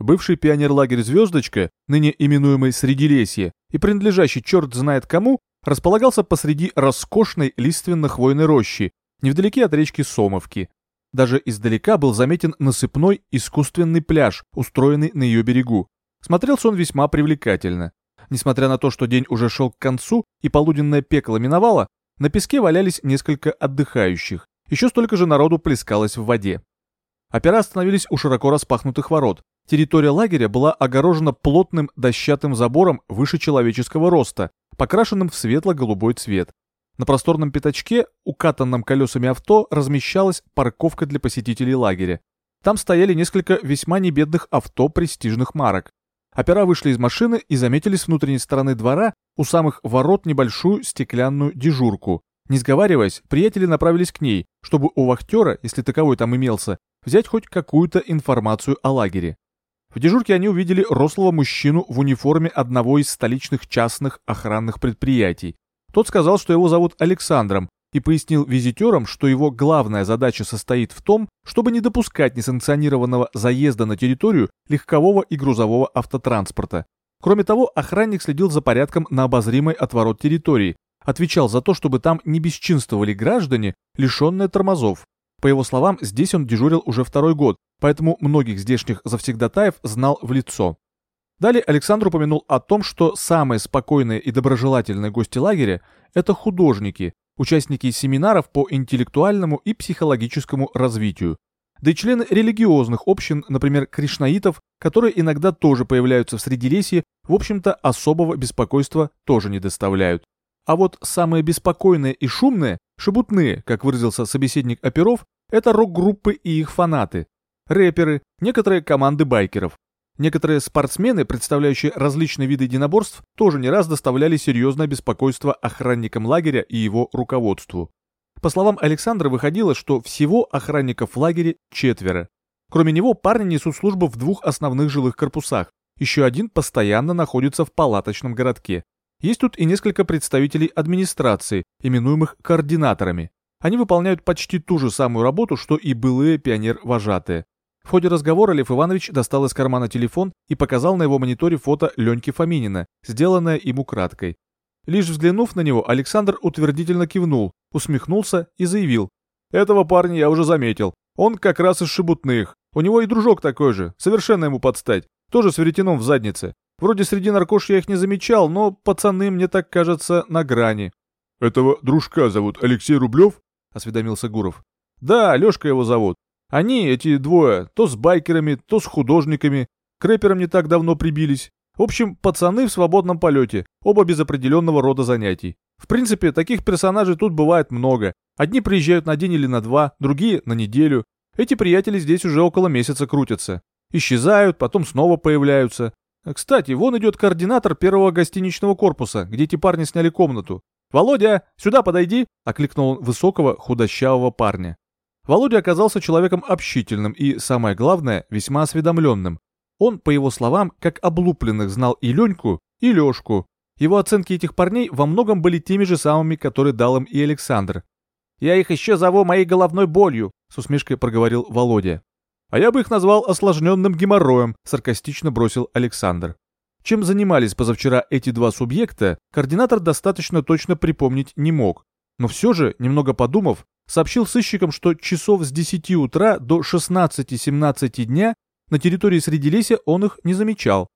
Бывший пионерлагерь «Звездочка», ныне именуемый Средилесье, и принадлежащий черт знает кому, располагался посреди роскошной лиственно-хвойной рощи, невдалеке от речки Сомовки. Даже издалека был заметен насыпной искусственный пляж, устроенный на ее берегу. Смотрелся он весьма привлекательно. Несмотря на то, что день уже шел к концу и полуденное пекло миновало, на песке валялись несколько отдыхающих. Еще столько же народу плескалось в воде. Опера остановились у широко распахнутых ворот. Территория лагеря была огорожена плотным дощатым забором выше человеческого роста, покрашенным в светло-голубой цвет. На просторном пятачке, укатанном колесами авто, размещалась парковка для посетителей лагеря. Там стояли несколько весьма небедных авто престижных марок. Опера вышли из машины и заметили с внутренней стороны двора у самых ворот небольшую стеклянную дежурку. Не сговариваясь, приятели направились к ней, чтобы у вахтера, если таковой там имелся, взять хоть какую-то информацию о лагере. В дежурке они увидели рослого мужчину в униформе одного из столичных частных охранных предприятий. Тот сказал, что его зовут Александром, и пояснил визитерам, что его главная задача состоит в том, чтобы не допускать несанкционированного заезда на территорию легкового и грузового автотранспорта. Кроме того, охранник следил за порядком на обозримой отворот территории, отвечал за то, чтобы там не бесчинствовали граждане, лишенные тормозов. По его словам, здесь он дежурил уже второй год, поэтому многих здешних завсегдатаев знал в лицо. Далее Александр упомянул о том, что самые спокойные и доброжелательные гости лагеря – это художники, участники семинаров по интеллектуальному и психологическому развитию, да и члены религиозных общин, например, кришнаитов, которые иногда тоже появляются в Средилесье, в общем-то особого беспокойства тоже не доставляют. А вот самые беспокойные и шумные, шебутные, как выразился собеседник оперов, это рок-группы и их фанаты, рэперы, некоторые команды байкеров. Некоторые спортсмены, представляющие различные виды единоборств, тоже не раз доставляли серьезное беспокойство охранникам лагеря и его руководству. По словам Александра, выходило, что всего охранников в лагере четверо. Кроме него, парни несут службу в двух основных жилых корпусах. Еще один постоянно находится в палаточном городке. Есть тут и несколько представителей администрации, именуемых координаторами. Они выполняют почти ту же самую работу, что и былые пионер-вожатые. В ходе разговора Лев Иванович достал из кармана телефон и показал на его мониторе фото Леньки Фоминина, сделанное ему краткой. Лишь взглянув на него, Александр утвердительно кивнул, усмехнулся и заявил. «Этого парня я уже заметил. Он как раз из шебутных. У него и дружок такой же, совершенно ему подстать. Тоже с веретеном в заднице. Вроде среди наркош я их не замечал, но пацаны, мне так кажется, на грани». «Этого дружка зовут Алексей Рублев?» — осведомился Гуров. «Да, Лешка его зовут. Они, эти двое, то с байкерами, то с художниками, к рэперам не так давно прибились. В общем, пацаны в свободном полете, оба без определенного рода занятий. В принципе, таких персонажей тут бывает много. Одни приезжают на день или на два, другие на неделю. Эти приятели здесь уже около месяца крутятся. Исчезают, потом снова появляются. Кстати, вон идет координатор первого гостиничного корпуса, где эти парни сняли комнату. «Володя, сюда подойди!» — окликнул он высокого, худощавого парня. Володя оказался человеком общительным и, самое главное, весьма осведомленным. Он, по его словам, как облупленных знал и Леньку, и Лешку. Его оценки этих парней во многом были теми же самыми, которые дал им и Александр. «Я их еще зову моей головной болью», — с усмешкой проговорил Володя. «А я бы их назвал осложненным геморроем», — саркастично бросил Александр. Чем занимались позавчера эти два субъекта, координатор достаточно точно припомнить не мог. Но все же, немного подумав, сообщил сыщикам, что часов с 10 утра до 16-17 дня на территории Средилесья он их не замечал.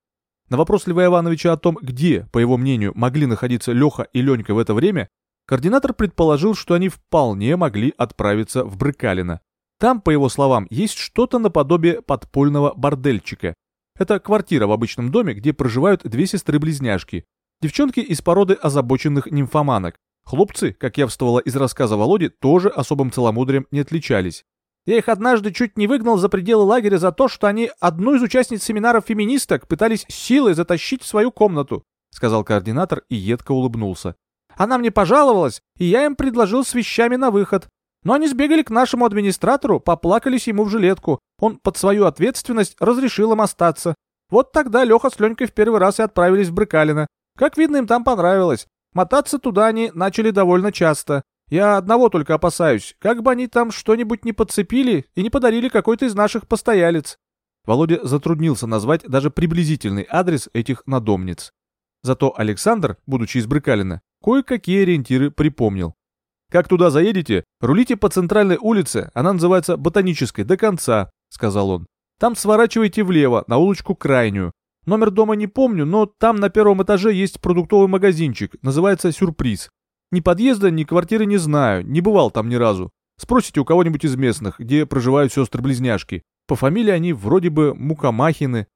На вопрос Льва Ивановича о том, где, по его мнению, могли находиться Леха и Ленька в это время, координатор предположил, что они вполне могли отправиться в Брыкалино. Там, по его словам, есть что-то наподобие подпольного бордельчика. Это квартира в обычном доме, где проживают две сестры-близняшки. Девчонки из породы озабоченных нимфоманок. Хлопцы, как явствовало из рассказа Володи, тоже особым целомудрием не отличались. Я их однажды чуть не выгнал за пределы лагеря за то, что они одну из участниц семинаров феминисток пытались силой затащить в свою комнату, сказал координатор и едко улыбнулся. Она мне пожаловалась, и я им предложил с вещами на выход. Но они сбегали к нашему администратору, поплакались ему в жилетку. Он под свою ответственность разрешил им остаться. Вот тогда Леха с Ленькой в первый раз и отправились в Брыкалино. Как видно, им там понравилось. Мотаться туда они начали довольно часто. Я одного только опасаюсь, как бы они там что-нибудь не подцепили и не подарили какой-то из наших постоялец. Володя затруднился назвать даже приблизительный адрес этих надомниц. Зато Александр, будучи из Брыкалина, кое-какие ориентиры припомнил. «Как туда заедете, рулите по центральной улице, она называется Ботанической, до конца», — сказал он. «Там сворачивайте влево, на улочку крайнюю. Номер дома не помню, но там на первом этаже есть продуктовый магазинчик, называется «Сюрприз». Ни подъезда, ни квартиры не знаю, не бывал там ни разу. Спросите у кого-нибудь из местных, где проживают сестры-близняшки. По фамилии они вроде бы Мукамахины.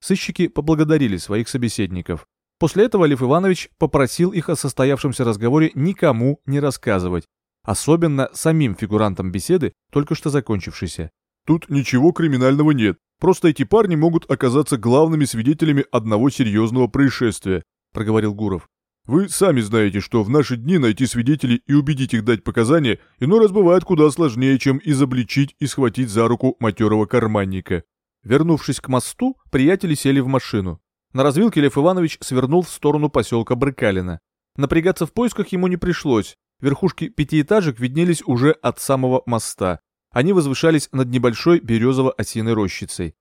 Сыщики поблагодарили своих собеседников. После этого Лев Иванович попросил их о состоявшемся разговоре никому не рассказывать, особенно самим фигурантам беседы, только что закончившейся. «Тут ничего криминального нет, просто эти парни могут оказаться главными свидетелями одного серьезного происшествия», проговорил Гуров. Вы сами знаете, что в наши дни найти свидетелей и убедить их дать показания иной раз бывает куда сложнее, чем изобличить и схватить за руку матерого карманника. Вернувшись к мосту, приятели сели в машину. На развилке Лев Иванович свернул в сторону поселка Брыкалина. Напрягаться в поисках ему не пришлось. Верхушки пятиэтажек виднелись уже от самого моста. Они возвышались над небольшой березово-осиной рощицей.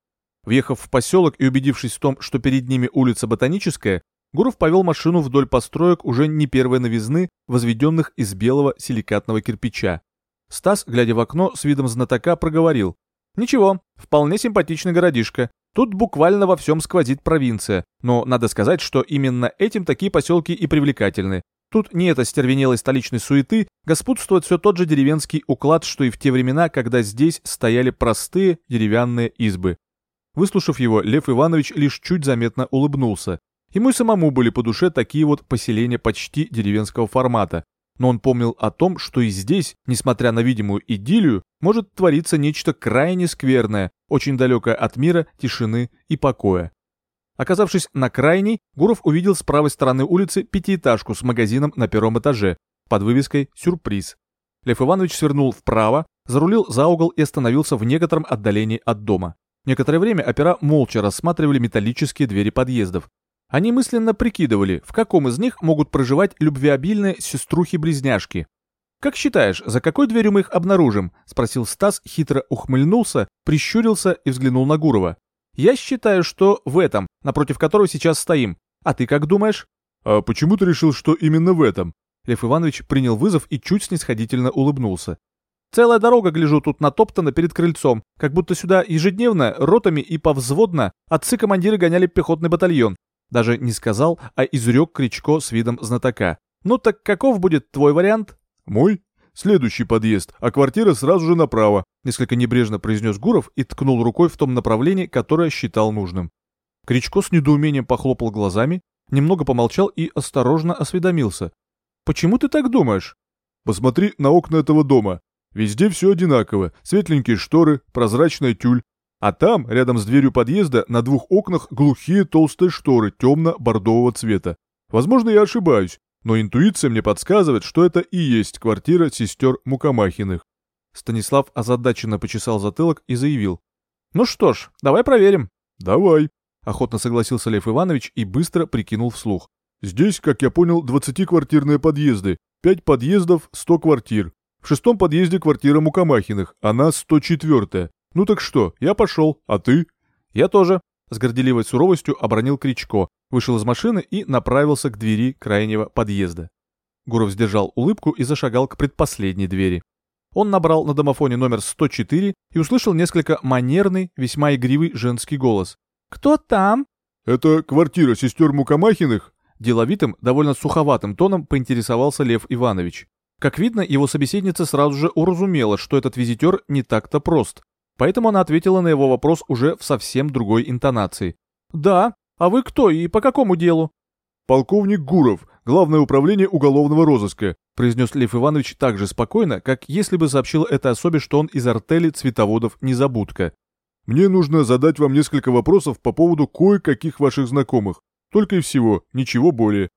Въехав в поселок и убедившись в том, что перед ними улица Ботаническая, Гуров повел машину вдоль построек уже не первой новизны, возведенных из белого силикатного кирпича. Стас, глядя в окно, с видом знатока проговорил. «Ничего, вполне симпатичный городишко. Тут буквально во всем сквозит провинция, но надо сказать, что именно этим такие поселки и привлекательны. Тут не эта стервенелой столичной суеты, господствует все тот же деревенский уклад, что и в те времена, когда здесь стояли простые деревянные избы. Выслушав его, Лев Иванович лишь чуть заметно улыбнулся. Ему и самому были по душе такие вот поселения почти деревенского формата, но он помнил о том, что и здесь, несмотря на видимую идиллию, может твориться нечто крайне скверное, очень далекое от мира, тишины и покоя. Оказавшись на крайней, Гуров увидел с правой стороны улицы пятиэтажку с магазином на первом этаже, под вывеской «Сюрприз». Лев Иванович свернул вправо, зарулил за угол и остановился в некотором отдалении от дома. Некоторое время опера молча рассматривали металлические двери подъездов, они мысленно прикидывали, в каком из них могут проживать любвеобильные сеструхи-близняшки. «Как считаешь, за какой дверью мы их обнаружим?» — спросил Стас, хитро ухмыльнулся, прищурился и взглянул на Гурова. «Я считаю, что в этом, напротив которого сейчас стоим. А ты как думаешь?» «А почему ты решил, что именно в этом?» Лев Иванович принял вызов и чуть снисходительно улыбнулся. «Целая дорога, гляжу, тут натоптана перед крыльцом, как будто сюда ежедневно, ротами и повзводно отцы-командиры гоняли пехотный батальон. Даже не сказал, а изрек Кричко с видом знатока. «Ну так каков будет твой вариант?» «Мой? Следующий подъезд, а квартира сразу же направо», несколько небрежно произнес Гуров и ткнул рукой в том направлении, которое считал нужным. Кричко с недоумением похлопал глазами, немного помолчал и осторожно осведомился. «Почему ты так думаешь?» «Посмотри на окна этого дома. Везде все одинаково. Светленькие шторы, прозрачная тюль, а там, рядом с дверью подъезда, на двух окнах глухие толстые шторы темно-бордового цвета. Возможно, я ошибаюсь, но интуиция мне подсказывает, что это и есть квартира сестер Мукамахиных. Станислав озадаченно почесал затылок и заявил. «Ну что ж, давай проверим». «Давай», — охотно согласился Лев Иванович и быстро прикинул вслух. «Здесь, как я понял, двадцатиквартирные подъезды. Пять подъездов, сто квартир. В шестом подъезде квартира Мукамахиных, она сто четвертая. «Ну так что, я пошел, а ты?» «Я тоже», — с горделивой суровостью обронил Кричко, вышел из машины и направился к двери крайнего подъезда. Гуров сдержал улыбку и зашагал к предпоследней двери. Он набрал на домофоне номер 104 и услышал несколько манерный, весьма игривый женский голос. «Кто там?» «Это квартира сестер Мукамахиных?» Деловитым, довольно суховатым тоном поинтересовался Лев Иванович. Как видно, его собеседница сразу же уразумела, что этот визитер не так-то прост. Поэтому она ответила на его вопрос уже в совсем другой интонации. «Да, а вы кто и по какому делу?» «Полковник Гуров, Главное управление уголовного розыска», произнес Лев Иванович так же спокойно, как если бы сообщил этой особе, что он из артели цветоводов «Незабудка». «Мне нужно задать вам несколько вопросов по поводу кое-каких ваших знакомых. Только и всего, ничего более».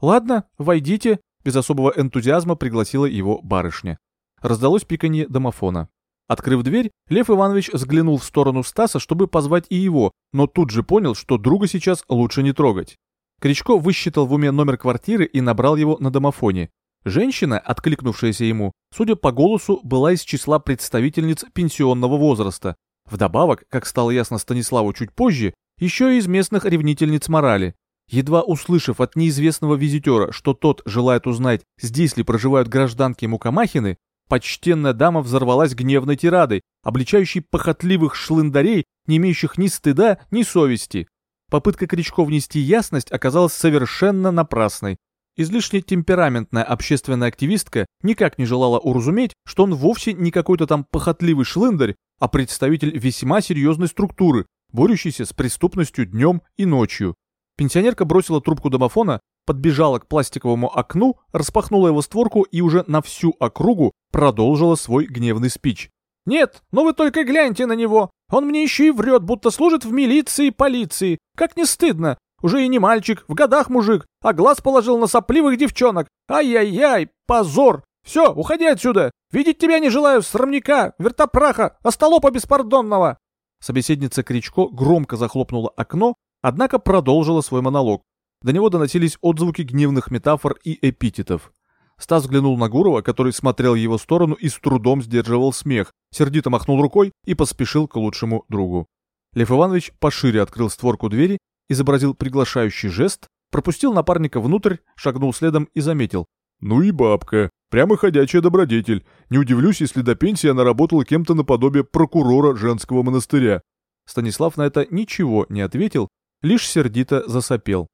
«Ладно, войдите», — без особого энтузиазма пригласила его барышня. Раздалось пиканье домофона. Открыв дверь, Лев Иванович взглянул в сторону Стаса, чтобы позвать и его, но тут же понял, что друга сейчас лучше не трогать. Кричко высчитал в уме номер квартиры и набрал его на домофоне. Женщина, откликнувшаяся ему, судя по голосу, была из числа представительниц пенсионного возраста. Вдобавок, как стало ясно Станиславу чуть позже, еще и из местных ревнительниц морали. Едва услышав от неизвестного визитера, что тот желает узнать, здесь ли проживают гражданки Мукамахины, почтенная дама взорвалась гневной тирадой, обличающей похотливых шлындарей, не имеющих ни стыда, ни совести. Попытка Кричко внести ясность оказалась совершенно напрасной. Излишне темпераментная общественная активистка никак не желала уразуметь, что он вовсе не какой-то там похотливый шлындарь, а представитель весьма серьезной структуры, борющийся с преступностью днем и ночью. Пенсионерка бросила трубку домофона, подбежала к пластиковому окну, распахнула его створку и уже на всю округу продолжила свой гневный спич. «Нет, но вы только гляньте на него! Он мне еще и врет, будто служит в милиции и полиции! Как не стыдно! Уже и не мальчик, в годах мужик, а глаз положил на сопливых девчонок! Ай-яй-яй, позор! Все, уходи отсюда! Видеть тебя не желаю, срамника, вертопраха, остолопа беспардонного!» Собеседница Кричко громко захлопнула окно, однако продолжила свой монолог. До него доносились отзвуки гневных метафор и эпитетов. Стас взглянул на Гурова, который смотрел его сторону и с трудом сдерживал смех, сердито махнул рукой и поспешил к лучшему другу. Лев Иванович пошире открыл створку двери, изобразил приглашающий жест, пропустил напарника внутрь, шагнул следом и заметил. «Ну и бабка. Прямо ходячая добродетель. Не удивлюсь, если до пенсии она работала кем-то наподобие прокурора женского монастыря». Станислав на это ничего не ответил, лишь сердито засопел.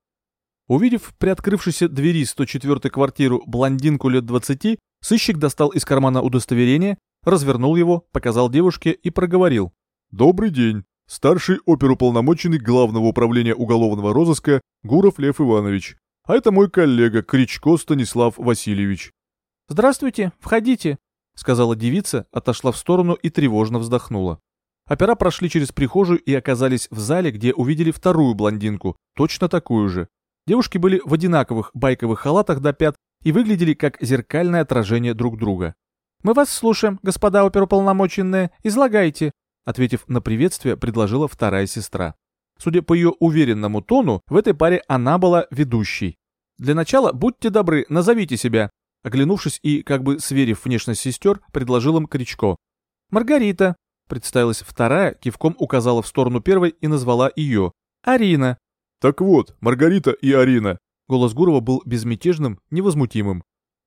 Увидев в приоткрывшейся двери 104-й квартиру блондинку лет 20, сыщик достал из кармана удостоверение, развернул его, показал девушке и проговорил. «Добрый день. Старший оперуполномоченный Главного управления уголовного розыска Гуров Лев Иванович. А это мой коллега Кричко Станислав Васильевич. «Здравствуйте, входите», — сказала девица, отошла в сторону и тревожно вздохнула. Опера прошли через прихожую и оказались в зале, где увидели вторую блондинку, точно такую же. Девушки были в одинаковых байковых халатах до пят и выглядели как зеркальное отражение друг друга. «Мы вас слушаем, господа оперуполномоченные, излагайте», ответив на приветствие, предложила вторая сестра. Судя по ее уверенному тону, в этой паре она была ведущей. «Для начала, будьте добры, назовите себя», Оглянувшись и, как бы сверив внешность сестер, предложил им Кричко. «Маргарита», — представилась вторая, кивком указала в сторону первой и назвала ее. «Арина». «Так вот, Маргарита и Арина». Голос Гурова был безмятежным, невозмутимым.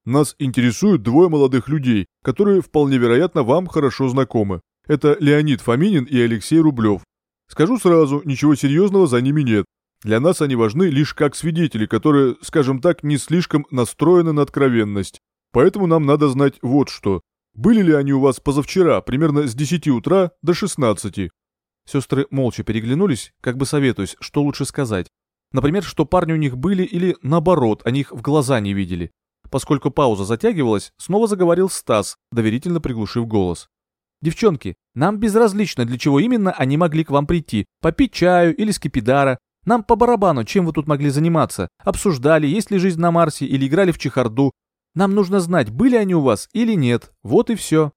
«Нас интересуют двое молодых людей, которые, вполне вероятно, вам хорошо знакомы. Это Леонид Фоминин и Алексей Рублев. Скажу сразу, ничего серьезного за ними нет. Для нас они важны лишь как свидетели, которые, скажем так, не слишком настроены на откровенность. Поэтому нам надо знать вот что. Были ли они у вас позавчера, примерно с 10 утра до 16? Сестры молча переглянулись, как бы советуясь, что лучше сказать. Например, что парни у них были или, наоборот, они их в глаза не видели. Поскольку пауза затягивалась, снова заговорил Стас, доверительно приглушив голос. «Девчонки, нам безразлично, для чего именно они могли к вам прийти. Попить чаю или скипидара, нам по барабану, чем вы тут могли заниматься. Обсуждали, есть ли жизнь на Марсе или играли в чехарду. Нам нужно знать, были они у вас или нет. Вот и все.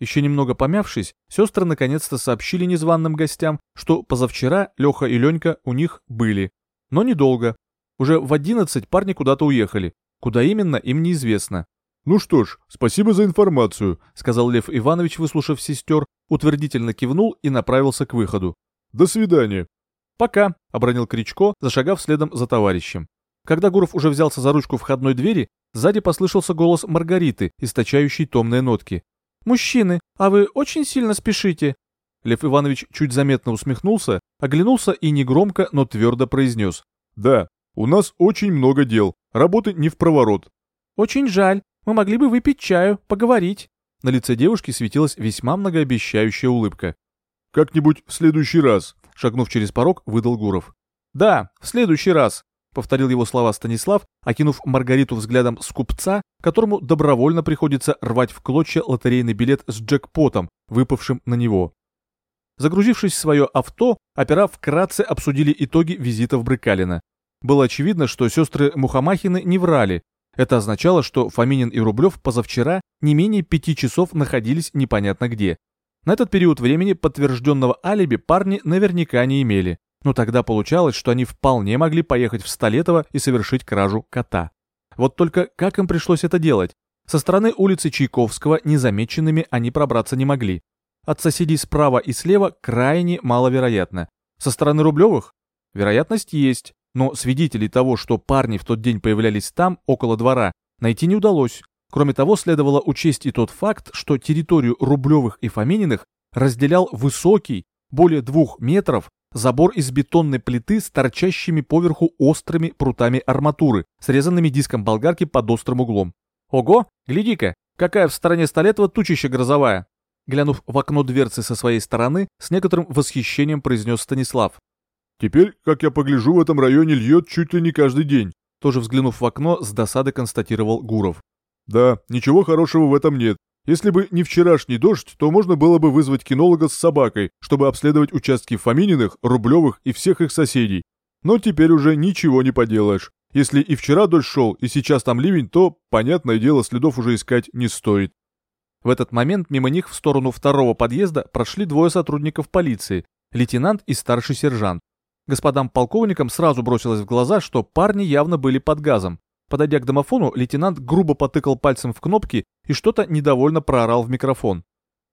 Еще немного помявшись, сестры наконец-то сообщили незваным гостям, что позавчера Леха и Ленька у них были. Но недолго. Уже в одиннадцать парни куда-то уехали. Куда именно, им неизвестно. «Ну что ж, спасибо за информацию», — сказал Лев Иванович, выслушав сестер, утвердительно кивнул и направился к выходу. «До свидания». «Пока», — обронил Кричко, зашагав следом за товарищем. Когда Гуров уже взялся за ручку входной двери, сзади послышался голос Маргариты, источающий томные нотки. «Мужчины, а вы очень сильно спешите?» Лев Иванович чуть заметно усмехнулся, оглянулся и негромко, но твердо произнес. «Да, у нас очень много дел, работы не в проворот». «Очень жаль, мы могли бы выпить чаю, поговорить». На лице девушки светилась весьма многообещающая улыбка. «Как-нибудь в следующий раз», шагнув через порог, выдал Гуров. «Да, в следующий раз», — повторил его слова Станислав, окинув Маргариту взглядом скупца, которому добровольно приходится рвать в клочья лотерейный билет с джекпотом, выпавшим на него. Загрузившись в свое авто, опера вкратце обсудили итоги визита в Брыкалино. Было очевидно, что сестры Мухамахины не врали. Это означало, что Фоминин и Рублев позавчера не менее пяти часов находились непонятно где. На этот период времени подтвержденного алиби парни наверняка не имели, но тогда получалось, что они вполне могли поехать в Столетово и совершить кражу кота. Вот только как им пришлось это делать? Со стороны улицы Чайковского незамеченными они пробраться не могли. от соседей справа и слева крайне маловероятно. Со стороны Рублевых? Вероятность есть, но свидетелей того, что парни в тот день появлялись там, около двора, найти не удалось. Кроме того, следовало учесть и тот факт, что территорию Рублевых и Фомининых разделял высокий, более двух метров, забор из бетонной плиты с торчащими поверху острыми прутами арматуры, срезанными диском болгарки под острым углом. Ого, гляди-ка, какая в стороне Столетова тучища грозовая. Глянув в окно дверцы со своей стороны, с некоторым восхищением произнес Станислав. «Теперь, как я погляжу, в этом районе льет чуть ли не каждый день», тоже взглянув в окно, с досады констатировал Гуров. «Да, ничего хорошего в этом нет. Если бы не вчерашний дождь, то можно было бы вызвать кинолога с собакой, чтобы обследовать участки Фомининых, Рублевых и всех их соседей. Но теперь уже ничего не поделаешь. Если и вчера дождь шел, и сейчас там ливень, то, понятное дело, следов уже искать не стоит. В этот момент мимо них в сторону второго подъезда прошли двое сотрудников полиции, лейтенант и старший сержант. Господам полковникам сразу бросилось в глаза, что парни явно были под газом. Подойдя к домофону, лейтенант грубо потыкал пальцем в кнопки и что-то недовольно проорал в микрофон.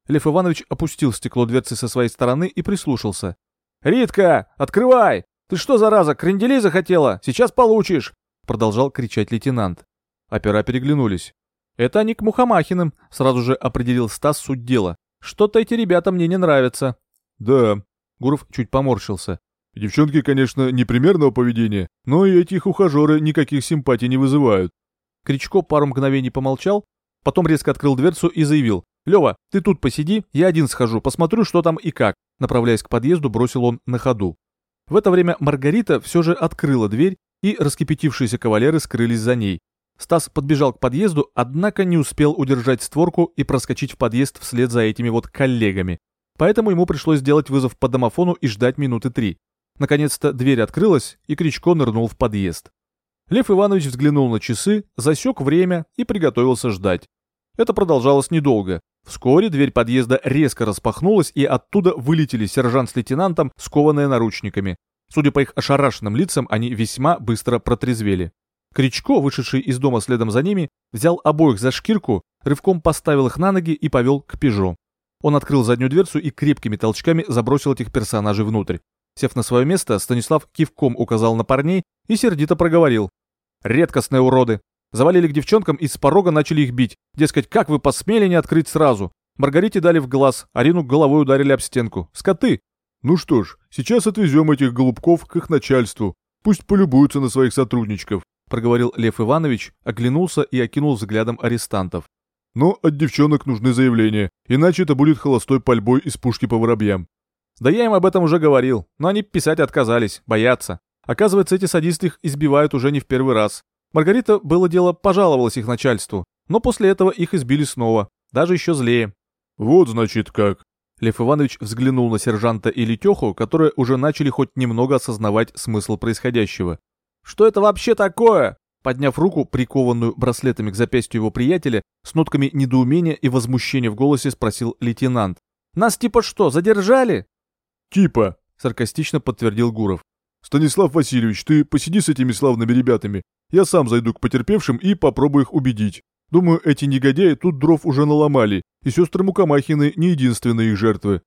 Лев Иванович опустил стекло дверцы со своей стороны и прислушался. «Ритка, открывай! Ты что, зараза, кренделей захотела? Сейчас получишь!» Продолжал кричать лейтенант. Опера переглянулись. «Это они к Мухомахиным», — сразу же определил Стас суть дела. «Что-то эти ребята мне не нравятся». «Да». Гуров чуть поморщился. Девчонки, конечно, непримерного поведения, но и этих ухажеры никаких симпатий не вызывают. Кричко пару мгновений помолчал, потом резко открыл дверцу и заявил. «Лева, ты тут посиди, я один схожу, посмотрю, что там и как». Направляясь к подъезду, бросил он на ходу. В это время Маргарита все же открыла дверь, и раскипятившиеся кавалеры скрылись за ней. Стас подбежал к подъезду, однако не успел удержать створку и проскочить в подъезд вслед за этими вот коллегами. Поэтому ему пришлось сделать вызов по домофону и ждать минуты три. Наконец-то дверь открылась, и Кричко нырнул в подъезд. Лев Иванович взглянул на часы, засек время и приготовился ждать. Это продолжалось недолго. Вскоре дверь подъезда резко распахнулась, и оттуда вылетели сержант с лейтенантом, скованные наручниками. Судя по их ошарашенным лицам, они весьма быстро протрезвели. Кричко, вышедший из дома следом за ними, взял обоих за шкирку, рывком поставил их на ноги и повел к Пежо. Он открыл заднюю дверцу и крепкими толчками забросил этих персонажей внутрь. Сев на свое место, Станислав кивком указал на парней и сердито проговорил. «Редкостные уроды! Завалили к девчонкам и с порога начали их бить. Дескать, как вы посмели не открыть сразу? Маргарите дали в глаз, Арину головой ударили об стенку. Скоты!» «Ну что ж, сейчас отвезем этих голубков к их начальству. Пусть полюбуются на своих сотрудничков», — проговорил Лев Иванович, оглянулся и окинул взглядом арестантов. «Но от девчонок нужны заявления, иначе это будет холостой пальбой из пушки по воробьям. Да я им об этом уже говорил, но они писать отказались, боятся. Оказывается, эти садисты их избивают уже не в первый раз. Маргарита, было дело, пожаловалась их начальству, но после этого их избили снова, даже еще злее. Вот значит как. Лев Иванович взглянул на сержанта и Летеху, которые уже начали хоть немного осознавать смысл происходящего. «Что это вообще такое?» Подняв руку, прикованную браслетами к запястью его приятеля, с нотками недоумения и возмущения в голосе спросил лейтенант. «Нас типа что, задержали?» «Типа», — саркастично подтвердил Гуров. «Станислав Васильевич, ты посиди с этими славными ребятами. Я сам зайду к потерпевшим и попробую их убедить. Думаю, эти негодяи тут дров уже наломали, и сестры Мукомахины не единственные их жертвы».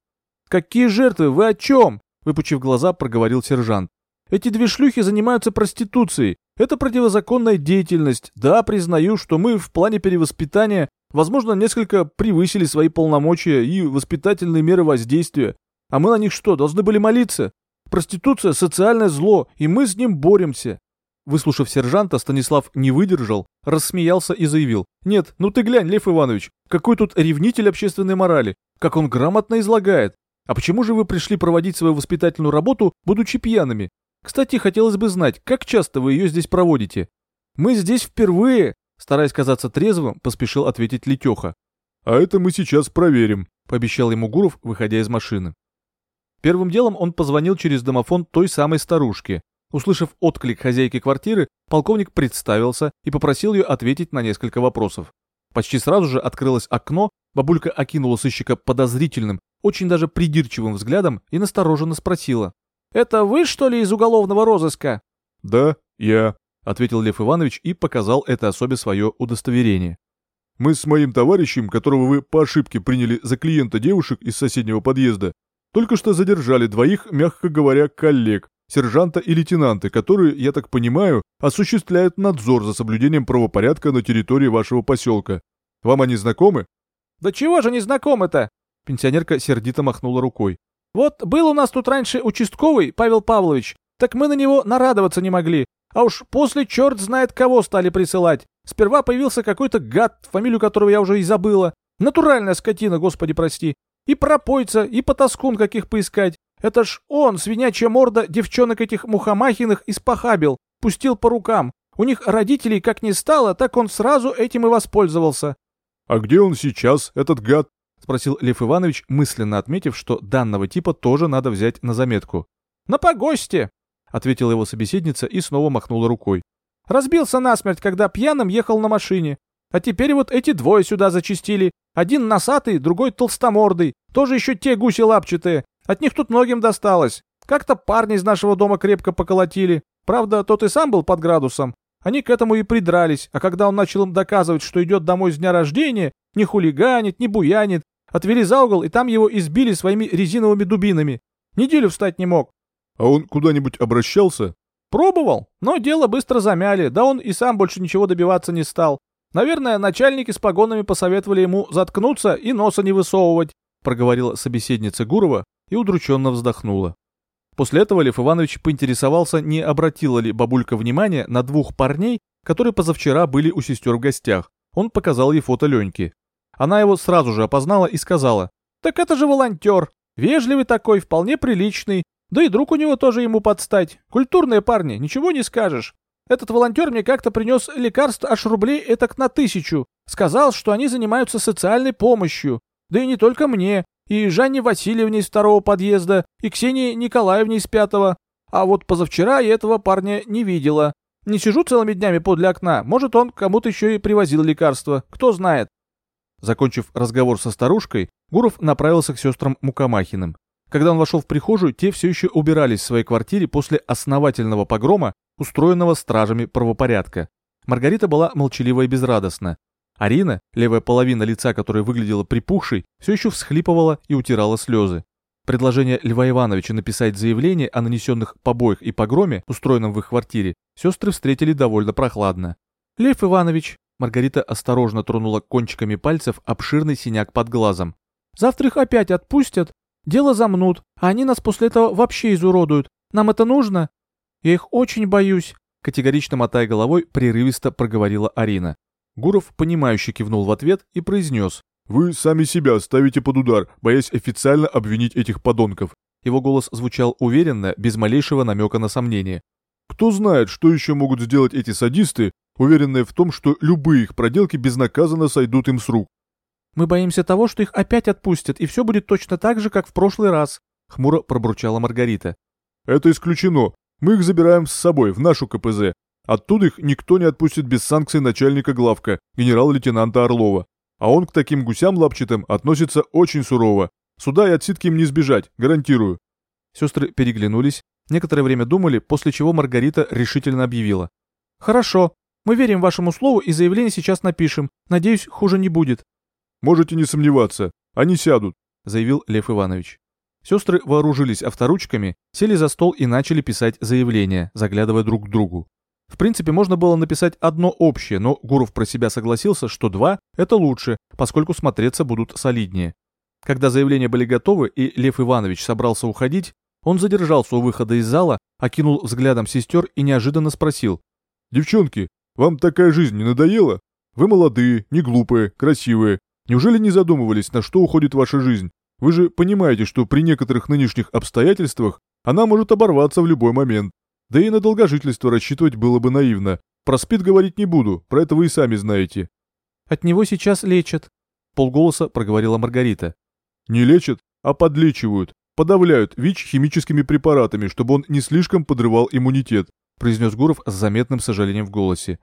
«Какие жертвы? Вы о чем?» — выпучив глаза, проговорил сержант. «Эти две шлюхи занимаются проституцией. Это противозаконная деятельность. Да, признаю, что мы в плане перевоспитания, возможно, несколько превысили свои полномочия и воспитательные меры воздействия. А мы на них что, должны были молиться? Проституция – социальное зло, и мы с ним боремся. Выслушав сержанта, Станислав не выдержал, рассмеялся и заявил. «Нет, ну ты глянь, Лев Иванович, какой тут ревнитель общественной морали, как он грамотно излагает. А почему же вы пришли проводить свою воспитательную работу, будучи пьяными? Кстати, хотелось бы знать, как часто вы ее здесь проводите?» «Мы здесь впервые», стараясь казаться трезвым, поспешил ответить Летеха. «А это мы сейчас проверим», — пообещал ему Гуров, выходя из машины. Первым делом он позвонил через домофон той самой старушке. Услышав отклик хозяйки квартиры, полковник представился и попросил ее ответить на несколько вопросов. Почти сразу же открылось окно, бабулька окинула сыщика подозрительным, очень даже придирчивым взглядом и настороженно спросила. «Это вы, что ли, из уголовного розыска?» «Да, я», — ответил Лев Иванович и показал это особе свое удостоверение. Мы с моим товарищем, которого вы по ошибке приняли за клиента девушек из соседнего подъезда, только что задержали двоих, мягко говоря, коллег, сержанта и лейтенанта, которые, я так понимаю, осуществляют надзор за соблюдением правопорядка на территории вашего поселка. Вам они знакомы? Да чего же не знакомы-то? Пенсионерка сердито махнула рукой. Вот был у нас тут раньше участковый Павел Павлович, так мы на него нарадоваться не могли. А уж после черт знает кого стали присылать. Сперва появился какой-то гад, фамилию которого я уже и забыла. Натуральная скотина, господи прости. И пропойца, и потаскун каких поискать. Это ж он, свинячья морда, девчонок этих мухомахиных испохабил, пустил по рукам. У них родителей как не стало, так он сразу этим и воспользовался. — А где он сейчас, этот гад? — спросил Лев Иванович, мысленно отметив, что данного типа тоже надо взять на заметку. — На погосте, — ответила его собеседница и снова махнула рукой. «Разбился насмерть, когда пьяным ехал на машине. А теперь вот эти двое сюда зачистили. Один носатый, другой толстомордый. Тоже еще те гуси лапчатые. От них тут многим досталось. Как-то парни из нашего дома крепко поколотили. Правда, тот и сам был под градусом. Они к этому и придрались, а когда он начал им доказывать, что идет домой с дня рождения, не хулиганит, не буянит, отвели за угол и там его избили своими резиновыми дубинами. Неделю встать не мог. А он куда-нибудь обращался? Пробовал, но дело быстро замяли, да он и сам больше ничего добиваться не стал. Наверное, начальники с погонами посоветовали ему заткнуться и носа не высовывать, проговорила собеседница Гурова и удрученно вздохнула. После этого Лев Иванович поинтересовался, не обратила ли бабулька внимания на двух парней, которые позавчера были у сестер в гостях. Он показал ей фото Леньки. Она его сразу же опознала и сказала, «Так это же волонтер, вежливый такой, вполне приличный, да и друг у него тоже ему подстать. Культурные парни, ничего не скажешь. Этот волонтер мне как-то принес лекарств аж рублей этак на тысячу. Сказал, что они занимаются социальной помощью. Да и не только мне, и Жанне Васильевне из второго подъезда, и Ксении Николаевне из пятого. А вот позавчера я этого парня не видела. Не сижу целыми днями подле окна, может, он кому-то еще и привозил лекарства, кто знает. Закончив разговор со старушкой, Гуров направился к сестрам Мукамахиным. Когда он вошел в прихожую, те все еще убирались в своей квартире после основательного погрома, устроенного стражами правопорядка. Маргарита была молчалива и безрадостна. Арина, левая половина лица которой выглядела припухшей, все еще всхлипывала и утирала слезы. Предложение Льва Ивановича написать заявление о нанесенных побоях и погроме, устроенном в их квартире, сестры встретили довольно прохладно. «Лев Иванович», Маргарита осторожно тронула кончиками пальцев обширный синяк под глазом. «Завтра их опять отпустят, Дело замнут, а они нас после этого вообще изуродуют. Нам это нужно? Я их очень боюсь. Категорично мотая головой, прерывисто проговорила Арина. Гуров, понимающе кивнул в ответ и произнес. «Вы сами себя ставите под удар, боясь официально обвинить этих подонков». Его голос звучал уверенно, без малейшего намека на сомнение. «Кто знает, что еще могут сделать эти садисты, уверенные в том, что любые их проделки безнаказанно сойдут им с рук. Мы боимся того, что их опять отпустят, и все будет точно так же, как в прошлый раз», — хмуро пробурчала Маргарита. «Это исключено. Мы их забираем с собой, в нашу КПЗ. Оттуда их никто не отпустит без санкций начальника главка, генерал-лейтенанта Орлова. А он к таким гусям лапчатым относится очень сурово. Суда и отсидки им не сбежать, гарантирую». Сестры переглянулись, некоторое время думали, после чего Маргарита решительно объявила. «Хорошо, мы верим вашему слову и заявление сейчас напишем. Надеюсь, хуже не будет». Можете не сомневаться, они сядут», — заявил Лев Иванович. Сестры вооружились авторучками, сели за стол и начали писать заявление, заглядывая друг к другу. В принципе, можно было написать одно общее, но Гуров про себя согласился, что два — это лучше, поскольку смотреться будут солиднее. Когда заявления были готовы и Лев Иванович собрался уходить, он задержался у выхода из зала, окинул взглядом сестер и неожиданно спросил. «Девчонки, вам такая жизнь не надоела? Вы молодые, не глупые, красивые. Неужели не задумывались, на что уходит ваша жизнь? Вы же понимаете, что при некоторых нынешних обстоятельствах она может оборваться в любой момент. Да и на долгожительство рассчитывать было бы наивно. Про СПИД говорить не буду, про это вы и сами знаете. От него сейчас лечат, полголоса проговорила Маргарита. Не лечат, а подлечивают. Подавляют ВИЧ химическими препаратами, чтобы он не слишком подрывал иммунитет, произнес Гуров с заметным сожалением в голосе.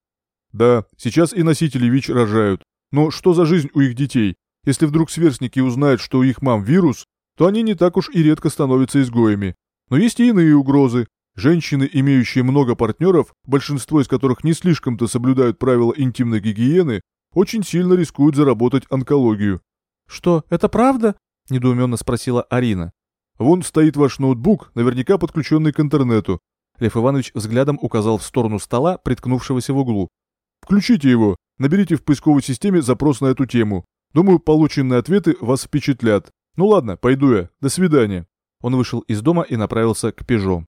Да, сейчас и носители ВИЧ рожают, но что за жизнь у их детей? Если вдруг сверстники узнают, что у их мам вирус, то они не так уж и редко становятся изгоями. Но есть и иные угрозы. Женщины, имеющие много партнеров, большинство из которых не слишком-то соблюдают правила интимной гигиены, очень сильно рискуют заработать онкологию. «Что, это правда?» – недоуменно спросила Арина. «Вон стоит ваш ноутбук, наверняка подключенный к интернету». Лев Иванович взглядом указал в сторону стола, приткнувшегося в углу. «Включите его, наберите в поисковой системе запрос на эту тему. Думаю, полученные ответы вас впечатлят. Ну ладно, пойду я. До свидания». Он вышел из дома и направился к «Пежо».